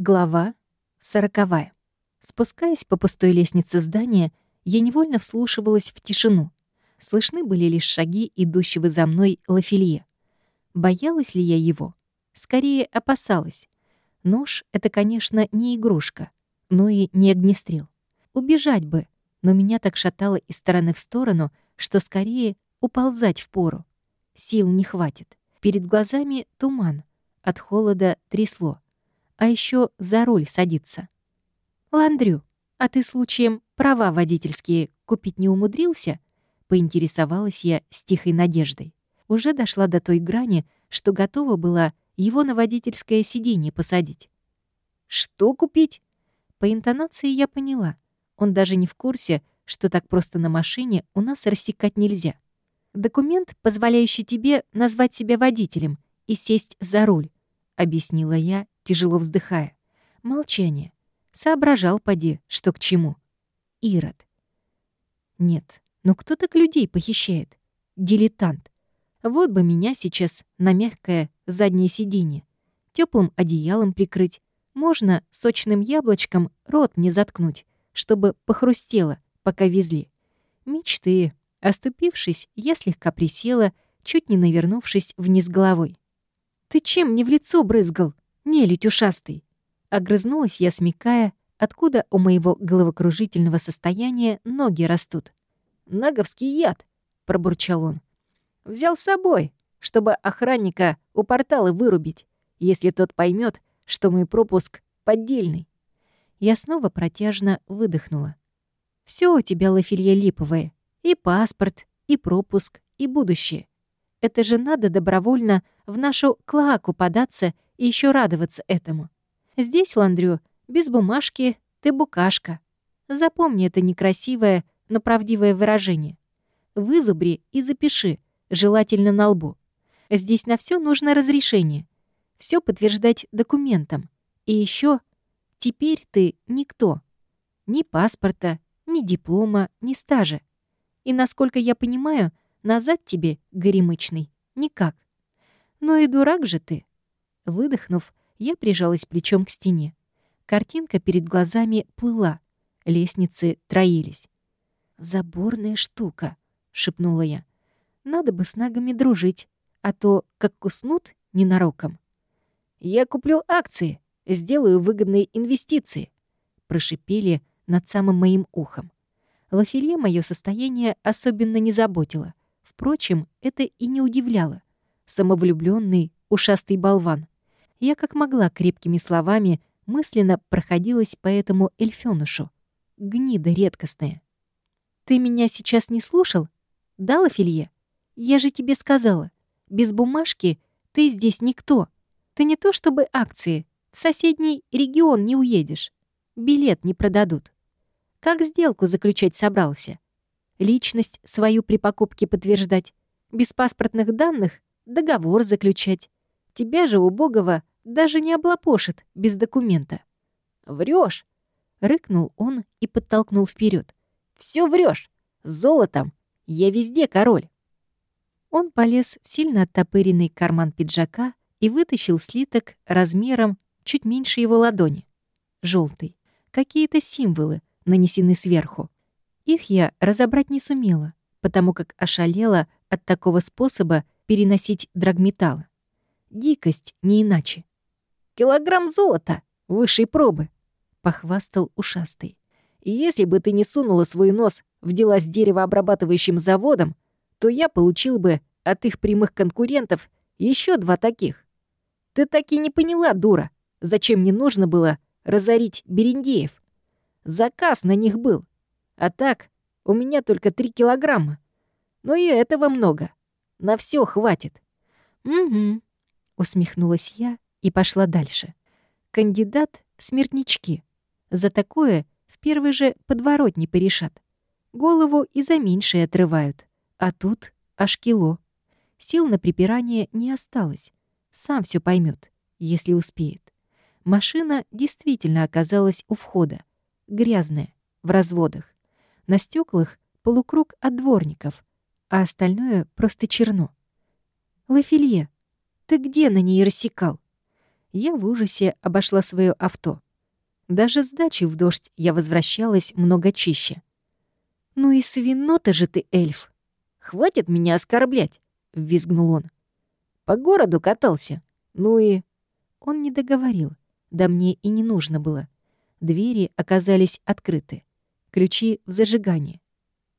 Глава сороковая. Спускаясь по пустой лестнице здания, я невольно вслушивалась в тишину. Слышны были лишь шаги идущего за мной Лафилье. Боялась ли я его? Скорее опасалась. Нож — это, конечно, не игрушка, но и не огнестрел. Убежать бы, но меня так шатало из стороны в сторону, что скорее уползать в пору. Сил не хватит. Перед глазами туман. От холода трясло а еще за руль садиться. «Ландрю, а ты случаем права водительские купить не умудрился?» Поинтересовалась я с тихой надеждой. Уже дошла до той грани, что готова была его на водительское сиденье посадить. «Что купить?» По интонации я поняла. Он даже не в курсе, что так просто на машине у нас рассекать нельзя. «Документ, позволяющий тебе назвать себя водителем и сесть за руль», — объяснила я тяжело вздыхая. Молчание. Соображал, поди, что к чему. Ирод. Нет, ну кто так людей похищает? Дилетант. Вот бы меня сейчас на мягкое заднее сиденье. Теплым одеялом прикрыть. Можно сочным яблочком рот мне заткнуть, чтобы похрустело, пока везли. Мечты. Оступившись, я слегка присела, чуть не навернувшись вниз головой. «Ты чем мне в лицо брызгал?» «Нелюдь ушастый!» Огрызнулась я, смекая, откуда у моего головокружительного состояния ноги растут. «Наговский яд!» — пробурчал он. «Взял с собой, чтобы охранника у портала вырубить, если тот поймет, что мой пропуск поддельный». Я снова протяжно выдохнула. Все у тебя, Лафилья, липовое. И паспорт, и пропуск, и будущее. Это же надо добровольно в нашу клаку податься и еще радоваться этому. Здесь, Ландрю, без бумажки ты букашка. Запомни это некрасивое, но правдивое выражение. Вызубри и запиши, желательно на лбу. Здесь на все нужно разрешение. Все подтверждать документом. И еще теперь ты никто. Ни паспорта, ни диплома, ни стажа. И, насколько я понимаю, назад тебе, горемычный, никак. Ну и дурак же ты. Выдохнув, я прижалась плечом к стене. Картинка перед глазами плыла. Лестницы троились. «Заборная штука», — шепнула я. «Надо бы с нагами дружить, а то, как куснут ненароком». «Я куплю акции, сделаю выгодные инвестиции», — прошипели над самым моим ухом. Лафелье мое состояние особенно не заботило. Впрочем, это и не удивляло. Самовлюбленный, ушастый болван — я как могла крепкими словами мысленно проходилась по этому эльфёнышу. Гнида редкостная. «Ты меня сейчас не слушал? Дала Филье? Я же тебе сказала, без бумажки ты здесь никто. Ты не то чтобы акции, в соседний регион не уедешь. Билет не продадут. Как сделку заключать собрался? Личность свою при покупке подтверждать? Без паспортных данных договор заключать? Тебя же, убогого, даже не облапошит без документа. Врешь! рыкнул он и подтолкнул вперед. Все врешь! Золотом! Я везде король!» Он полез в сильно оттопыренный карман пиджака и вытащил слиток размером чуть меньше его ладони. Желтый. Какие-то символы нанесены сверху. Их я разобрать не сумела, потому как ошалела от такого способа переносить драгметаллы. Дикость не иначе. «Килограмм золота высшей пробы», — похвастал ушастый. «И если бы ты не сунула свой нос в дела с деревообрабатывающим заводом, то я получил бы от их прямых конкурентов еще два таких. Ты так и не поняла, дура, зачем мне нужно было разорить Берендеев. Заказ на них был. А так, у меня только три килограмма. Но и этого много. На все хватит. Угу. Усмехнулась я и пошла дальше. Кандидат в смертнички. За такое в первый же подворот не порешат. Голову и за меньшее отрывают. А тут аж кило. Сил на припирание не осталось. Сам все поймет, если успеет. Машина действительно оказалась у входа. Грязная, в разводах. На стеклах полукруг от дворников, а остальное просто черно. Лафилье, ты где на ней рассекал? Я в ужасе обошла свое авто. Даже с дачи в дождь я возвращалась много чище. «Ну и свинота же ты, эльф!» «Хватит меня оскорблять!» — визгнул он. «По городу катался. Ну и...» Он не договорил. Да мне и не нужно было. Двери оказались открыты. Ключи в зажигании.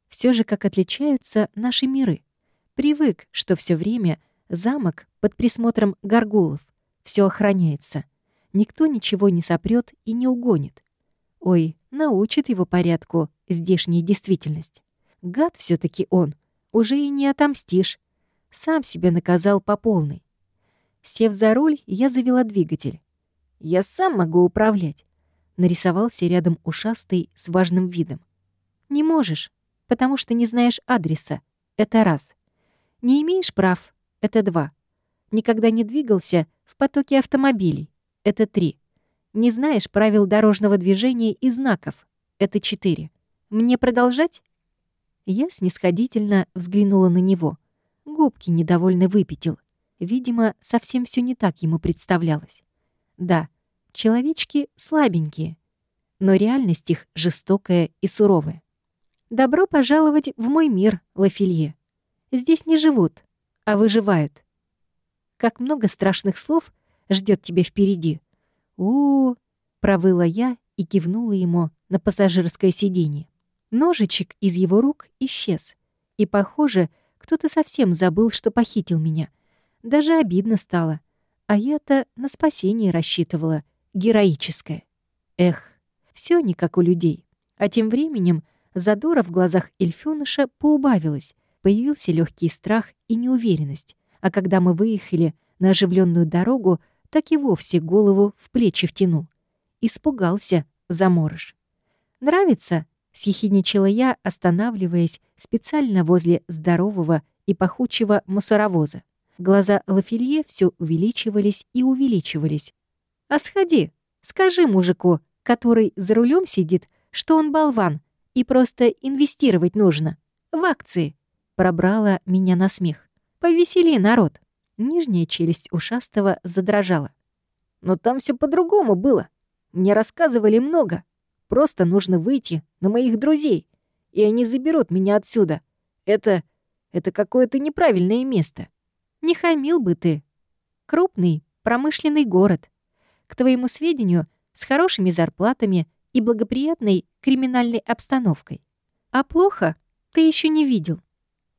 Все же как отличаются наши миры. Привык, что все время замок под присмотром горгулов. Все охраняется. Никто ничего не сопрет и не угонит. Ой, научит его порядку здешняя действительность. Гад все таки он. Уже и не отомстишь. Сам себя наказал по полной. Сев за руль, я завела двигатель. Я сам могу управлять. Нарисовался рядом ушастый с важным видом. Не можешь, потому что не знаешь адреса. Это раз. Не имеешь прав. Это два. Никогда не двигался потоке автомобилей. Это три. Не знаешь правил дорожного движения и знаков. Это четыре. Мне продолжать? Я снисходительно взглянула на него. Губки недовольно выпятил. Видимо, совсем все не так ему представлялось. Да, человечки слабенькие, но реальность их жестокая и суровая. Добро пожаловать в мой мир, Лафилье. Здесь не живут, а выживают. Как много страшных слов ждет тебя впереди. у, -у, -у провыла я и кивнула ему на пассажирское сиденье. Ножичек из его рук исчез, и, похоже, кто-то совсем забыл, что похитил меня — даже обидно стало. А я-то на спасение рассчитывала. Героическое. Эх, все не как у людей. А тем временем задора в глазах Эльфёныша поубавилась. Появился легкий страх и неуверенность. А когда мы выехали на оживленную дорогу, так и вовсе голову в плечи втянул. Испугался заморож. «Нравится?» — съехидничала я, останавливаясь специально возле здорового и пахучего мусоровоза. Глаза Лафелье все увеличивались и увеличивались. «А сходи, скажи мужику, который за рулем сидит, что он болван, и просто инвестировать нужно. В акции». Пробрала меня на смех. «Повесели, народ». Нижняя челюсть ушастого задрожала. «Но там все по-другому было. Мне рассказывали много. Просто нужно выйти на моих друзей, и они заберут меня отсюда. Это... это какое-то неправильное место». Не хамил бы ты. Крупный, промышленный город. К твоему сведению, с хорошими зарплатами и благоприятной криминальной обстановкой. А плохо ты еще не видел.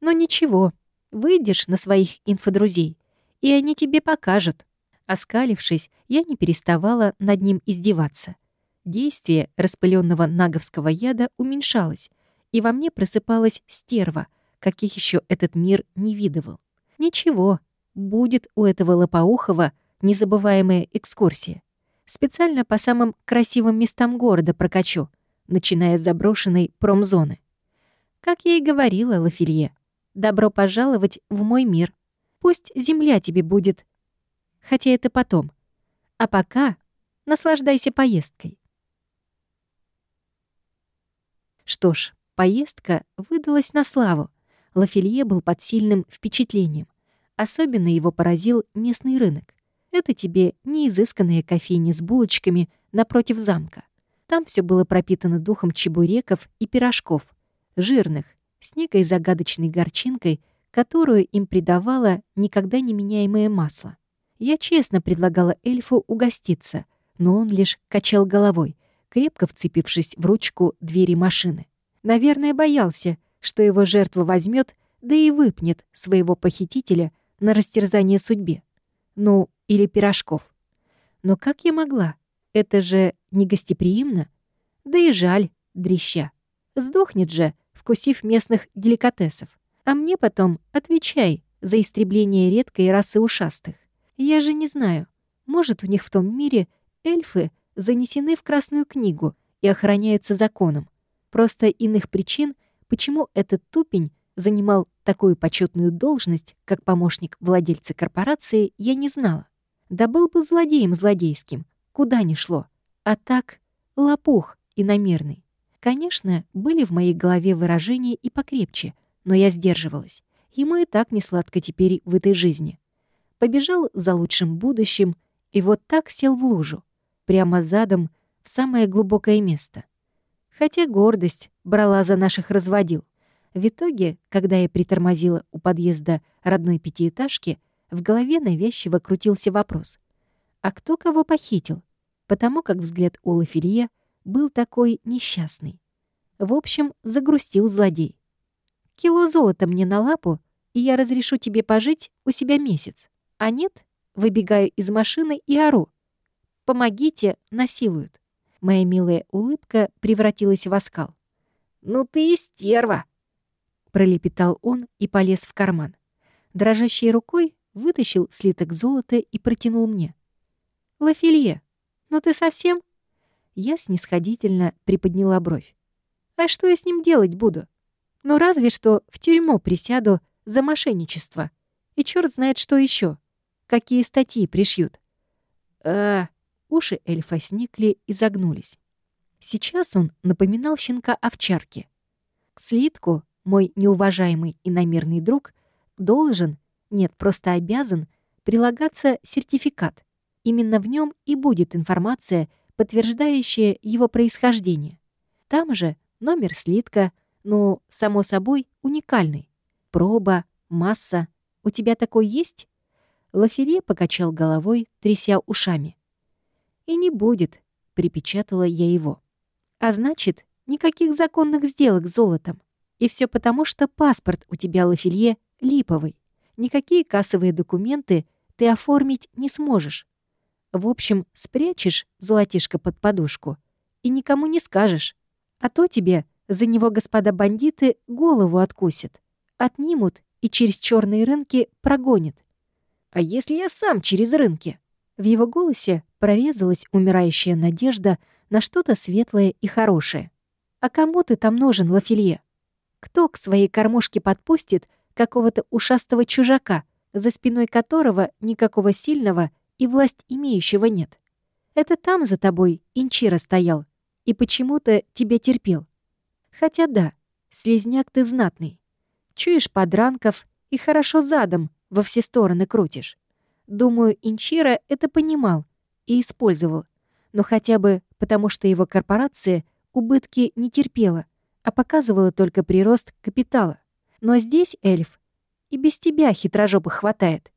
Но ничего, выйдешь на своих инфодрузей, и они тебе покажут. Оскалившись, я не переставала над ним издеваться. Действие распыленного наговского яда уменьшалось, и во мне просыпалась стерва, каких еще этот мир не видывал. Ничего, будет у этого лопоухого незабываемая экскурсия. Специально по самым красивым местам города прокачу, начиная с заброшенной промзоны. Как я и говорила, Лафилье, добро пожаловать в мой мир. Пусть земля тебе будет. Хотя это потом. А пока наслаждайся поездкой. Что ж, поездка выдалась на славу. Лафелье был под сильным впечатлением. Особенно его поразил местный рынок. Это тебе не изысканные кофейни с булочками напротив замка. Там все было пропитано духом чебуреков и пирожков, жирных, с некой загадочной горчинкой, которую им придавало никогда не меняемое масло. Я честно предлагала эльфу угоститься, но он лишь качал головой, крепко вцепившись в ручку двери машины. Наверное, боялся, что его жертва возьмет, да и выпнет своего похитителя на растерзание судьбе. Ну, или пирожков. Но как я могла? Это же не гостеприимно. Да и жаль, дрища. Сдохнет же, вкусив местных деликатесов. А мне потом отвечай за истребление редкой расы ушастых. Я же не знаю, может, у них в том мире эльфы занесены в Красную книгу и охраняются законом. Просто иных причин Почему этот тупень занимал такую почетную должность, как помощник владельца корпорации, я не знала. Да был бы злодеем злодейским, куда ни шло. А так, лопух иномерный. Конечно, были в моей голове выражения и покрепче, но я сдерживалась. Ему и так не сладко теперь в этой жизни. Побежал за лучшим будущим И вот так сел в лужу, прямо задом, в самое глубокое место. Хотя гордость брала за наших разводил. В итоге, когда я притормозила у подъезда родной пятиэтажки, в голове навязчиво крутился вопрос. А кто кого похитил? Потому как взгляд у Лаферье был такой несчастный. В общем, загрустил злодей. Кило золота мне на лапу, и я разрешу тебе пожить у себя месяц. А нет, выбегаю из машины и ору. «Помогите, насилуют». Моя милая улыбка превратилась в оскал. «Ну ты и стерва!» Пролепетал он и полез в карман. Дрожащей рукой вытащил слиток золота и протянул мне. «Лафилье, ну ты совсем?» Я снисходительно приподняла бровь. «А что я с ним делать буду? Ну разве что в тюрьму присяду за мошенничество. И черт знает что еще. Какие статьи пришьют. А, уши эльфа сникли и загнулись. Сейчас он напоминал щенка овчарки. К слитку мой неуважаемый и намерный друг должен, нет, просто обязан, прилагаться сертификат. Именно в нем и будет информация, подтверждающая его происхождение. Там же номер слитка, ну, само собой, уникальный. Проба, масса. У тебя такой есть?» Лаферье покачал головой, тряся ушами. «И не будет», — припечатала я его. «А значит, никаких законных сделок с золотом. И все потому, что паспорт у тебя, Лафелье, липовый. Никакие кассовые документы ты оформить не сможешь. В общем, спрячешь золотишко под подушку и никому не скажешь. А то тебе за него господа бандиты голову откусят отнимут и через черные рынки прогонят. А если я сам через рынки? В его голосе прорезалась умирающая надежда на что-то светлое и хорошее. А кому ты там нужен, Лафилье? Кто к своей кормушке подпустит какого-то ушастого чужака, за спиной которого никакого сильного и власть имеющего нет? Это там за тобой Инчира стоял и почему-то тебя терпел. Хотя да, слезняк ты знатный. Чуешь подранков и хорошо задом во все стороны крутишь. Думаю, Инчира это понимал и использовал, но хотя бы потому, что его корпорация убытки не терпела, а показывала только прирост капитала. Но здесь, эльф, и без тебя хитрожопых хватает.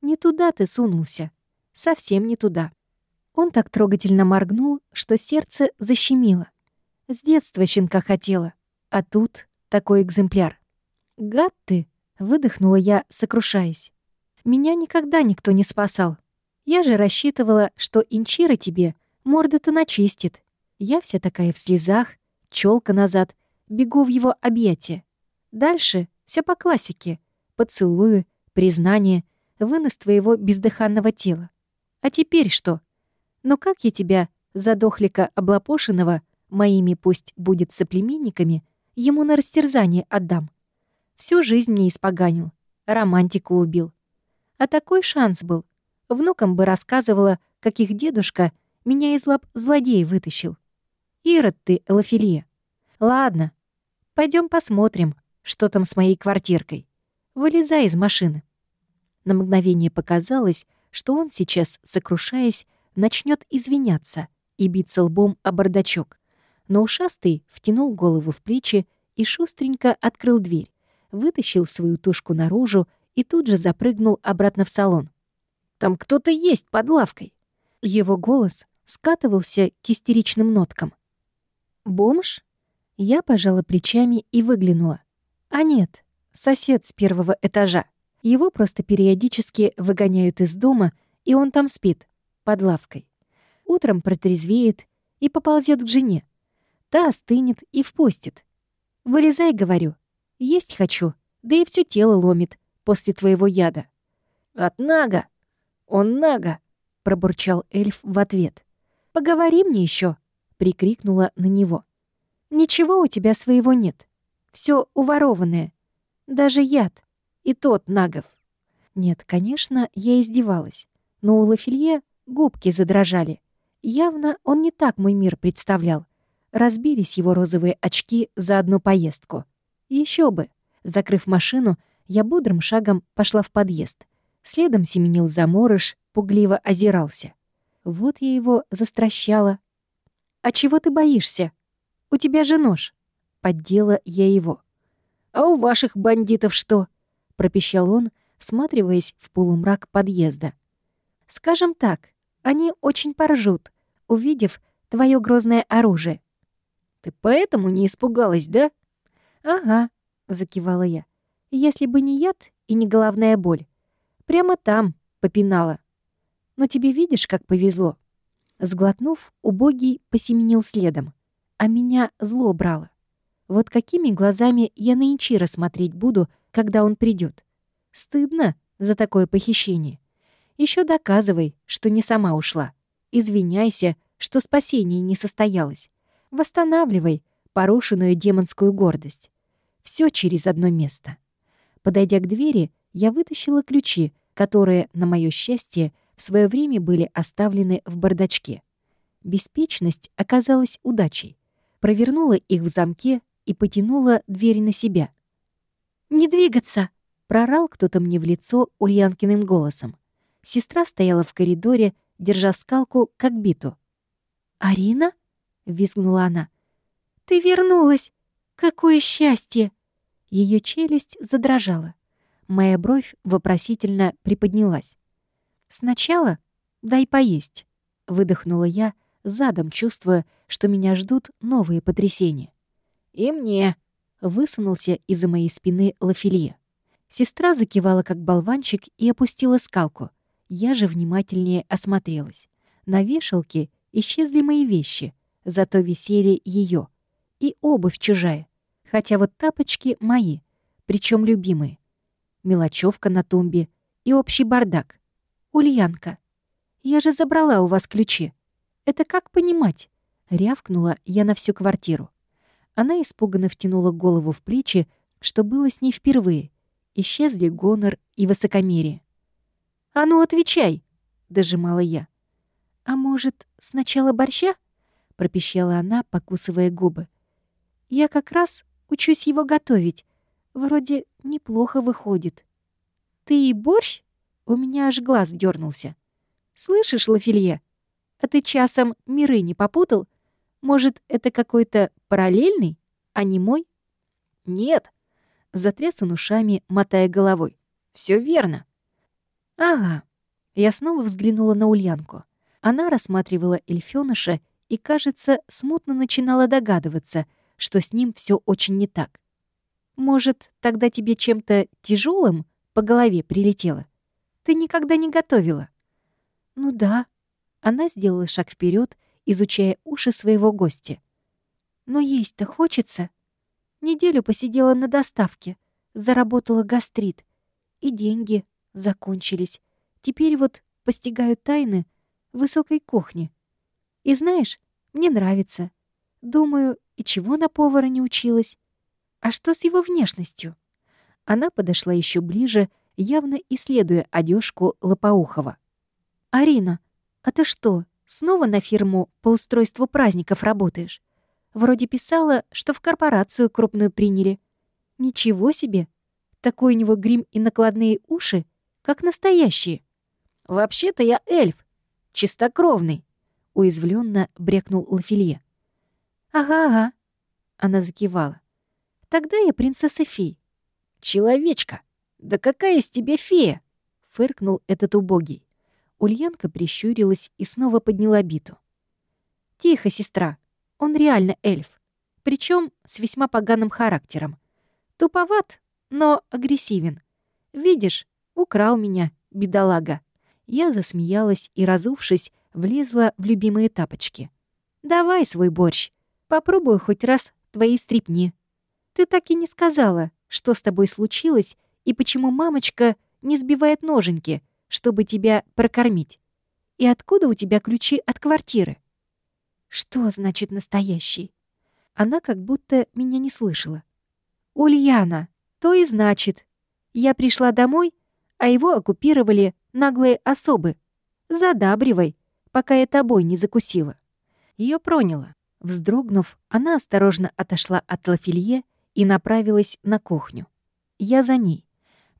Не туда ты сунулся. Совсем не туда. Он так трогательно моргнул, что сердце защемило. С детства щенка хотела, а тут такой экземпляр. «Гад ты!» — выдохнула я, сокрушаясь. «Меня никогда никто не спасал. Я же рассчитывала, что Инчира тебе морды-то начистит. Я вся такая в слезах, челка назад, бегу в его объятия. Дальше все по классике. Поцелую, признание, вынос твоего бездыханного тела. А теперь что? Ну как я тебя, задохлика облапошенного, моими пусть будет соплеменниками, ему на растерзание отдам? Всю жизнь мне испоганил, романтику убил. А такой шанс был. Внукам бы рассказывала, каких дедушка меня из лап злодея вытащил. Ирод ты, Элофилия. Ладно, пойдем посмотрим, что там с моей квартиркой. Вылезай из машины. На мгновение показалось, что он сейчас, сокрушаясь, начнет извиняться и биться лбом о бардачок. Но ушастый втянул голову в плечи и шустренько открыл дверь вытащил свою тушку наружу и тут же запрыгнул обратно в салон. «Там кто-то есть под лавкой!» Его голос скатывался к истеричным ноткам. «Бомж?» Я пожала плечами и выглянула. «А нет, сосед с первого этажа. Его просто периодически выгоняют из дома, и он там спит, под лавкой. Утром протрезвеет и поползет к жене. Та остынет и впустит. «Вылезай», — говорю, есть хочу, да и все тело ломит после твоего яда». «От Нага! Он Нага!» — пробурчал эльф в ответ. «Поговори мне еще, прикрикнула на него. «Ничего у тебя своего нет. Все уворованное. Даже яд. И тот Нагов». Нет, конечно, я издевалась. Но у Лафилье губки задрожали. Явно он не так мой мир представлял. Разбились его розовые очки за одну поездку. Еще бы. Закрыв машину, я бодрым шагом пошла в подъезд. Следом семенил заморыш, пугливо озирался. Вот я его застращала. «А чего ты боишься? У тебя же нож». Поддела я его. «А у ваших бандитов что?» — пропищал он, всматриваясь в полумрак подъезда. «Скажем так, они очень поржут, увидев твое грозное оружие». «Ты поэтому не испугалась, да?» «Ага», — закивала я. «Если бы не яд и не головная боль. Прямо там попинала. Но тебе видишь, как повезло». Сглотнув, убогий посеменил следом, а меня зло брало. Вот какими глазами я на Инчира смотреть буду, когда он придет. Стыдно за такое похищение. Еще доказывай, что не сама ушла. Извиняйся, что спасение не состоялось. Восстанавливай порушенную демонскую гордость. Все через одно место. Подойдя к двери, я вытащила ключи, которые, на мое счастье, в свое время были оставлены в бардачке. Беспечность оказалась удачей. Провернула их в замке и потянула дверь на себя. «Не двигаться!» — прорал кто-то мне в лицо Ульянкиным голосом. Сестра стояла в коридоре, держа скалку, как биту. «Арина?» — визгнула она. «Ты вернулась! Какое счастье!» Ее челюсть задрожала. Моя бровь вопросительно приподнялась. «Сначала дай поесть», — выдохнула я, задом чувствуя, что меня ждут новые потрясения. «И мне», — высунулся из-за моей спины Лафилье. Сестра закивала как болванчик и опустила скалку. Я же внимательнее осмотрелась. На вешалке исчезли мои вещи, зато висели ее И обувь чужая. Хотя вот тапочки мои, причем любимые. Мелочевка на тумбе и общий бардак. Ульянка, я же забрала у вас ключи. Это как понимать? Рявкнула я на всю квартиру. Она испуганно втянула голову в плечи, что было с ней впервые. Исчезли гонор и высокомерие. «А ну, отвечай!» — дожимала я. «А может, сначала борща?» — пропищала она, покусывая губы. «Я как раз учусь его готовить. Вроде неплохо выходит». «Ты и борщ?» У меня аж глаз дернулся. «Слышишь, Лафилье, а ты часом миры не попутал? Может, это какой-то параллельный, а не мой?» «Нет», — затряс он ушами, мотая головой. Все верно». «Ага». Я снова взглянула на Ульянку. Она рассматривала эльфёныша и, кажется, смутно начинала догадываться, что с ним все очень не так. «Может, тогда тебе чем-то тяжелым по голове прилетело? Ты никогда не готовила?» «Ну да». Она сделала шаг вперед, изучая уши своего гостя. «Но есть-то хочется. Неделю посидела на доставке, заработала гастрит, и деньги закончились. Теперь вот постигаю тайны высокой кухни. И знаешь, мне нравится. Думаю, и чего на повара не училась? А что с его внешностью? Она подошла еще ближе, явно исследуя одежку Лопоухова. «Арина, а ты что, снова на фирму по устройству праздников работаешь? Вроде писала, что в корпорацию крупную приняли. Ничего себе! Такой у него грим и накладные уши, как настоящие. Вообще-то я эльф, чистокровный, уязвленно брекнул Лафилье. «Ага-ага», — она закивала. «Тогда я принцесса фей». «Человечка, да какая из тебя фея?» — фыркнул этот убогий. Ульянка прищурилась и снова подняла биту. «Тихо, сестра, он реально эльф, причем с весьма поганым характером. Туповат, но агрессивен. Видишь, украл меня, бедолага». Я засмеялась и, разувшись, влезла в любимые тапочки. «Давай свой борщ, Попробую хоть раз твои стрипни. Ты так и не сказала, что с тобой случилось и почему мамочка не сбивает ноженьки, чтобы тебя прокормить. И откуда у тебя ключи от квартиры? Что значит настоящий? Она как будто меня не слышала. Ульяна, то и значит. Я пришла домой, а его оккупировали наглые особы. Задабривай, пока я тобой не закусила. Ее проняло. Вздрогнув, она осторожно отошла от Лафилье и направилась на кухню. Я за ней.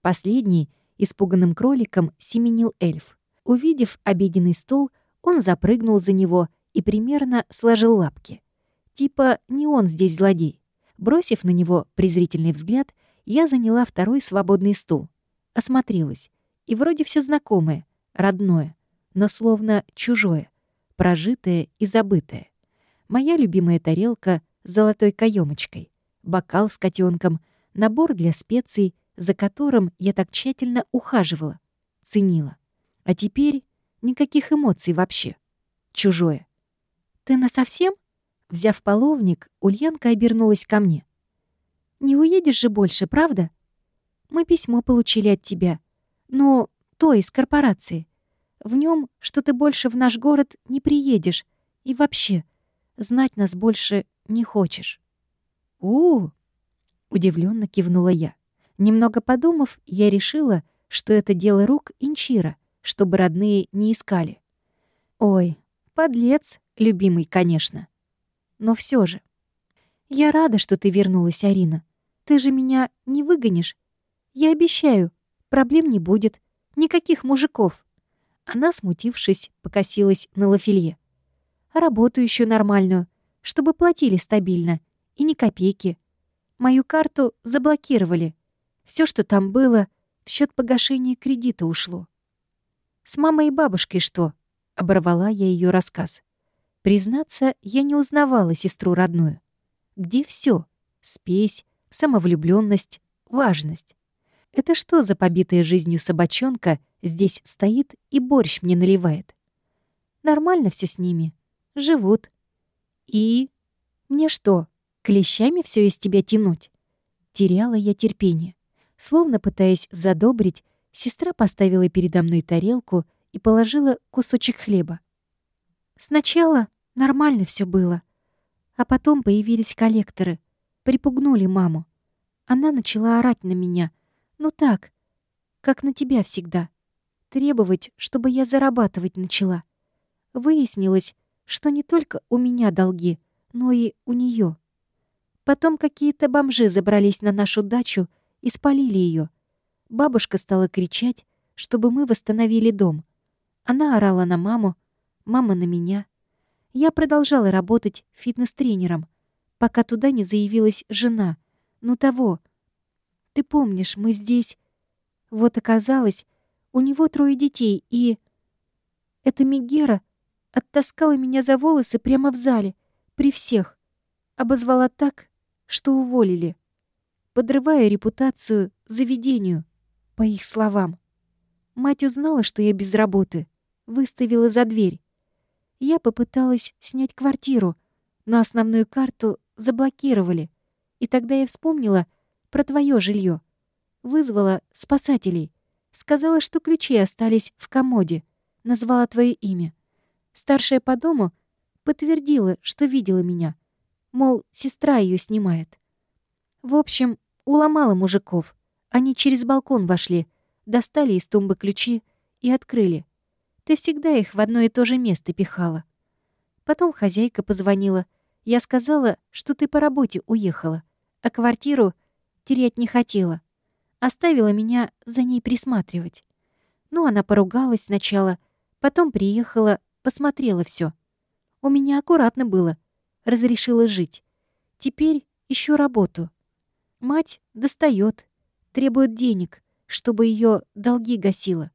Последний, испуганным кроликом, семенил эльф. Увидев обеденный стол, Он запрыгнул за него и примерно сложил лапки. Типа не он здесь злодей. Бросив на него презрительный взгляд, я заняла второй свободный стул. Осмотрелась. И вроде все знакомое, родное, но словно чужое, прожитое и забытое. Моя любимая тарелка с золотой каемочкой, бокал с котенком, набор для специй, за которым я так тщательно ухаживала, ценила. А теперь никаких эмоций вообще. Чужое. «Ты насовсем?» Взяв половник, Ульянка обернулась ко мне. «Не уедешь же больше, правда? Мы письмо получили от тебя. Ну, то из корпорации. В нем, что ты больше в наш город не приедешь. И вообще, знать нас больше не хочешь». «У-у-у!» удивленно кивнула я. Немного подумав, я решила, что это дело рук Инчира, чтобы родные не искали. Ой, подлец, любимый, конечно. Но все же. Я рада, что ты вернулась, Арина. Ты же меня не выгонишь. Я обещаю, проблем не будет. Никаких мужиков. Она, смутившись, покосилась на Лафелье. Работу еще нормальную, чтобы платили стабильно. И ни копейки. Мою карту заблокировали. Все, что там было, в счет погашения кредита ушло. «С мамой и бабушкой что?» — оборвала я ее рассказ. Признаться, я не узнавала сестру родную. Где все? Спесь, самовлюбленность, важность. Это что за побитая жизнью собачонка здесь стоит и борщ мне наливает? Нормально все с ними. Живут. И... Мне что, Клещами все из тебя тянуть. Теряла я терпение. Словно пытаясь задобрить, сестра поставила передо мной тарелку и положила кусочек хлеба. Сначала нормально все было, а потом появились коллекторы, припугнули маму. Она начала орать на меня. Ну так, как на тебя всегда. Требовать, чтобы я зарабатывать начала. Выяснилось, что не только у меня долги, но и у нее. Потом какие-то бомжи забрались на нашу дачу и спалили ее. Бабушка стала кричать, чтобы мы восстановили дом. Она орала на маму, мама на меня. Я продолжала работать фитнес-тренером, пока туда не заявилась жена. Ну того. Ты помнишь, мы здесь... Вот оказалось, у него трое детей, и... Эта Мегера оттаскала меня за волосы прямо в зале, при всех. Обозвала так, что уволили, подрывая репутацию заведению, по их словам. Мать узнала, что я без работы, выставила за дверь. Я попыталась снять квартиру, но основную карту заблокировали. И тогда я вспомнила про твое жилье. Вызвала спасателей. Сказала, что ключи остались в комоде. Назвала твое имя. Старшая по дому подтвердила, что видела меня — Мол, сестра ее снимает. В общем, уломала мужиков. Они через балкон вошли, достали из тумбы ключи и открыли. Ты всегда их в одно и то же место пихала. Потом хозяйка позвонила. Я сказала, что ты по работе уехала, а квартиру терять не хотела. Оставила меня за ней присматривать. Ну, она поругалась сначала, потом приехала, посмотрела все. У меня аккуратно было — разрешила жить. Теперь ищу работу. Мать достает, требует денег, чтобы ее долги гасила.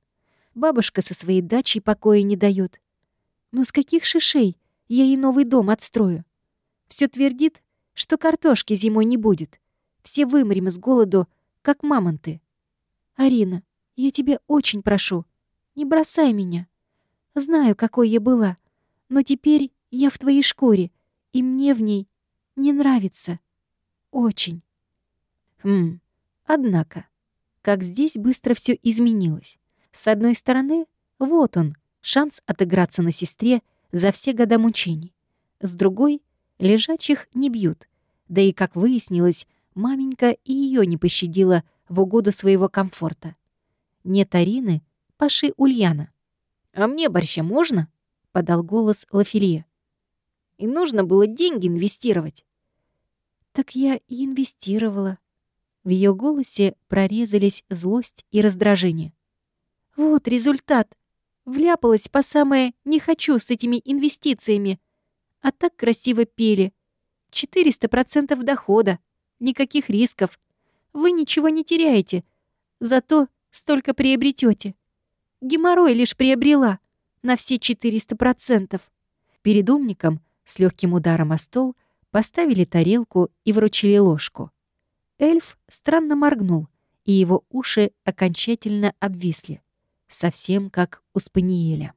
Бабушка со своей дачей покоя не дает. Но с каких шишей я ей новый дом отстрою? Все твердит, что картошки зимой не будет. Все вымрем с голоду, как мамонты. Арина, я тебя очень прошу, не бросай меня. Знаю, какой я была, но теперь я в твоей шкуре, и мне в ней не нравится. Очень. Хм, однако, как здесь быстро все изменилось. С одной стороны, вот он, шанс отыграться на сестре за все года мучений. С другой, лежачих не бьют. Да и, как выяснилось, маменька и ее не пощадила в угоду своего комфорта. Нет Арины, паши Ульяна. «А мне борща можно?» — подал голос Лафелье и нужно было деньги инвестировать. Так я и инвестировала. В ее голосе прорезались злость и раздражение. Вот результат. Вляпалась по самое «не хочу» с этими инвестициями. А так красиво пели. 400% дохода. Никаких рисков. Вы ничего не теряете. Зато столько приобретете. Геморрой лишь приобрела на все 400%. Перед умником с легким ударом о стол поставили тарелку и вручили ложку. Эльф странно моргнул, и его уши окончательно обвисли, совсем как у Спаниеля.